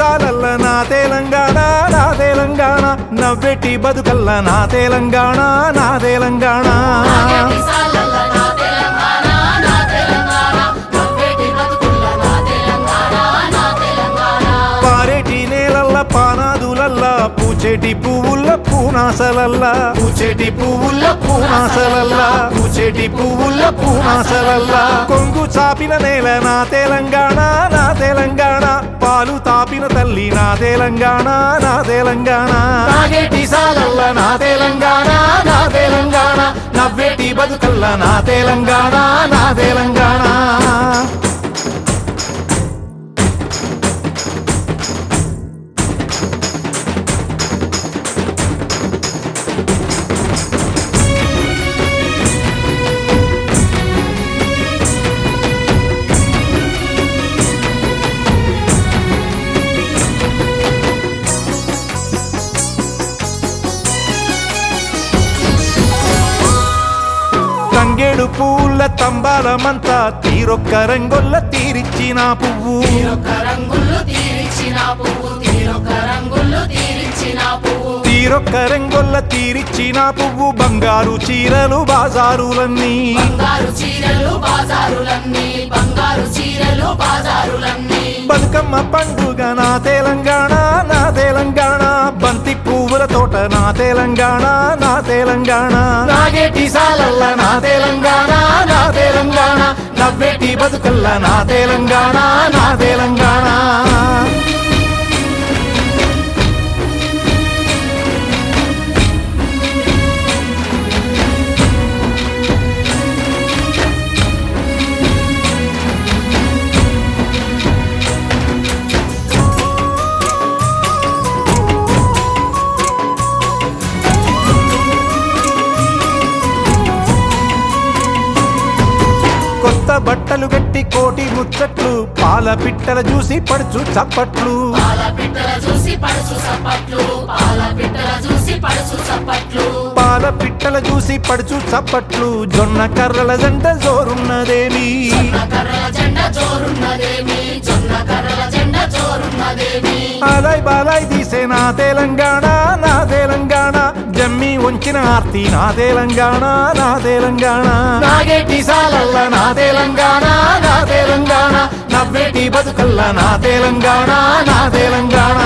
సాలల్ల నా తెలంగాణ నా తెలంగాణ. నవ్వెట్టి బతుకల్ల నా తెలంగాణ నా తెలంగాణ. పారేటి నేలల్ల పానాదులల్ల పూచేటి పువ్వుల్ల పూనాసలల్ల. పూచేటి పువ్వుల్ల పూనాసలల్ల. పూచేటి పువ్వుల్ల పూనాసలల్ల. కొంగు చాపిన నేల నా తెలంగాణ పుట్టిన తల్లి నా తెలంగాణ నా తెలంగాణ. నాగేటి సాలల్ల నా తెలంగాణ నా తెలంగాణ. నవ్వేటి బతుకల్ల నా తెలంగాణ. తంగేడు పూల తంబాలమంతా తీరొక్క రంగొల్ల తీరిచ్చిన పువ్వు. తీరొక్క రంగొల్ల తీరిచ్చిన పువ్వు బంగారు చీరలు బాజారులన్నీ. బంగారు చీరలు బాజారులన్నీ బంగారు చీరలు బాజారులన్నీ. బతుకమ్మ పండుగ నా తెలంగాణ తెలంగాణ. నాగేటి సాలల్ల నా తెలంగాణ నా తెలంగాణ. నవ్వేటి బతుకల్ల నా తెలంగాణ నా తెలంగాణ. కొత్త బట్టలు గట్టి కోటి ముచ్చట్లు పాల పిట్టల చూసి పడుచు చప్పట్లు. పాల పిట్టల చూసి పడుచు చప్పట్లు జొన్న కర్రల జంట జోరున్నదేమి? అలాయ్ బాలాయ్ తీసే నా తెలంగాణ నా తెలంగాణ. జమ్మి వంచిన ఆర్తి నా తెలంగాణ నా తెలంగాణ. నాగేటి సాలల్ల నా తెలంగాణ నా తెలంగాణ నవ్వేటి బతుకల్ల నా తెలంగాణ నా తెలంగాణ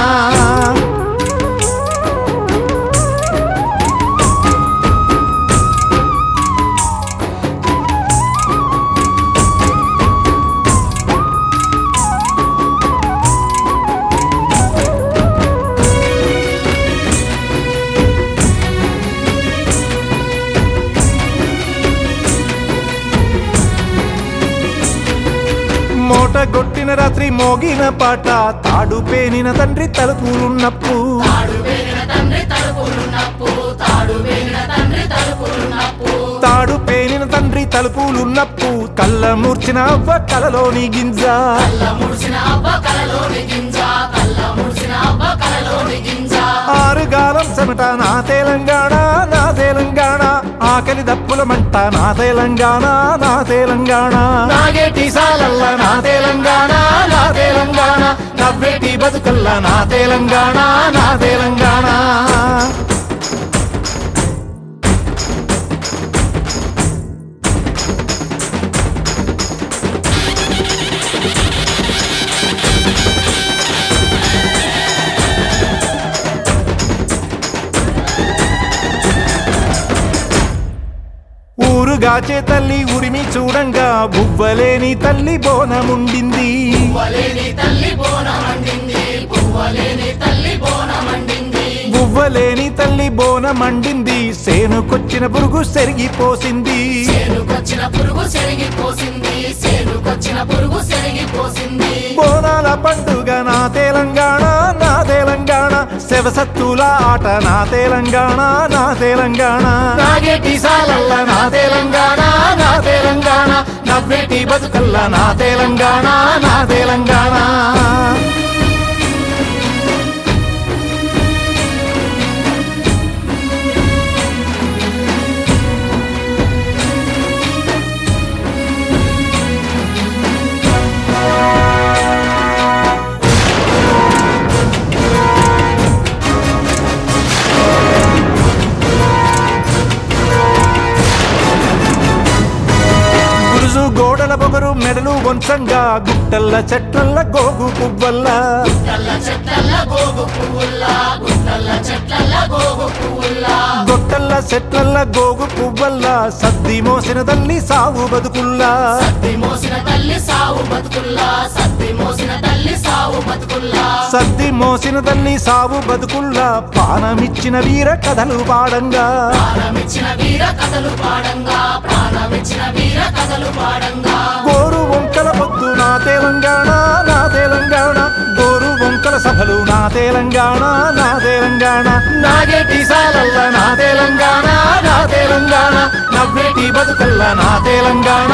మోట గొట్టిన రాత్రి మోగిన పాట. తాడు పేనిన తండ్రి తలుపులున్నప్పు తాడు పేనిన తండ్రి తలుపులున్నప్పు కళ్ళ మూర్చిన అవ్వ కలలోని గింజ. ఆరుగాలం చెమట నా తెలంగాణ ఆకలి దప్పులమంట నా తెలంగాణ నా తెలంగాణ. నాగేటి సాలల్ల నా తెలంగాణ నా తెలంగాణ. నవ్వేటి బతుకల్ల నా తెలంగాణ నా తెలంగాణ. ఊరుగాచే తల్లి ఉరిమి చూడంగా బువ్వలేని తల్లి బోనముండింది. బువ్వలేని తల్లి బోనమండింది సేనుకొచ్చిన పురుగు సెరిగిపోసింది. బోనాల పండుగ నా తెలంగాణ నా తెలంగాణ. శవసత్తుల ఆట నా తెలంగాణ నా తెలంగాణ. నా బేటీ బతుకల్లా నా తెలంగాణ నా తెలంగాణ. మెడలు వంచంగా గుట్టల్ల చెట్లల్ల గోగు పువ్వల్ల. గుట్టల్ల చెట్లల్ల గోగు పువ్వుల్లా గొట్టల్ల చెట్లల్ల గోగు సద్ది మోసిన తల్లి సాగు బతుకుల్లా. మోసిన తల్లి బతుకుల్లా మోసిన తల్లి బతుకుల్లా సద్ది మోసిన తల్లి సావు బతుకుల్లా పానమిచ్చిన వీర కథలు పాడంగా పానమిచ్చిన వీర కథలు పాడంగా. ప్రాణమిచ్చిన వీర కథలు పాడంగా. గోరు వంకల పొద్దు నా తెలంగాణ నా తెలంగాణ. గోరు వంకల సభలు నా తెలంగాణ నా తెలంగాణ. నాగేటి సాలల్ల నా తెలంగాణ నా తెలంగాణ. నవ్వేటి బతుకల్ల నా తెలంగాణ.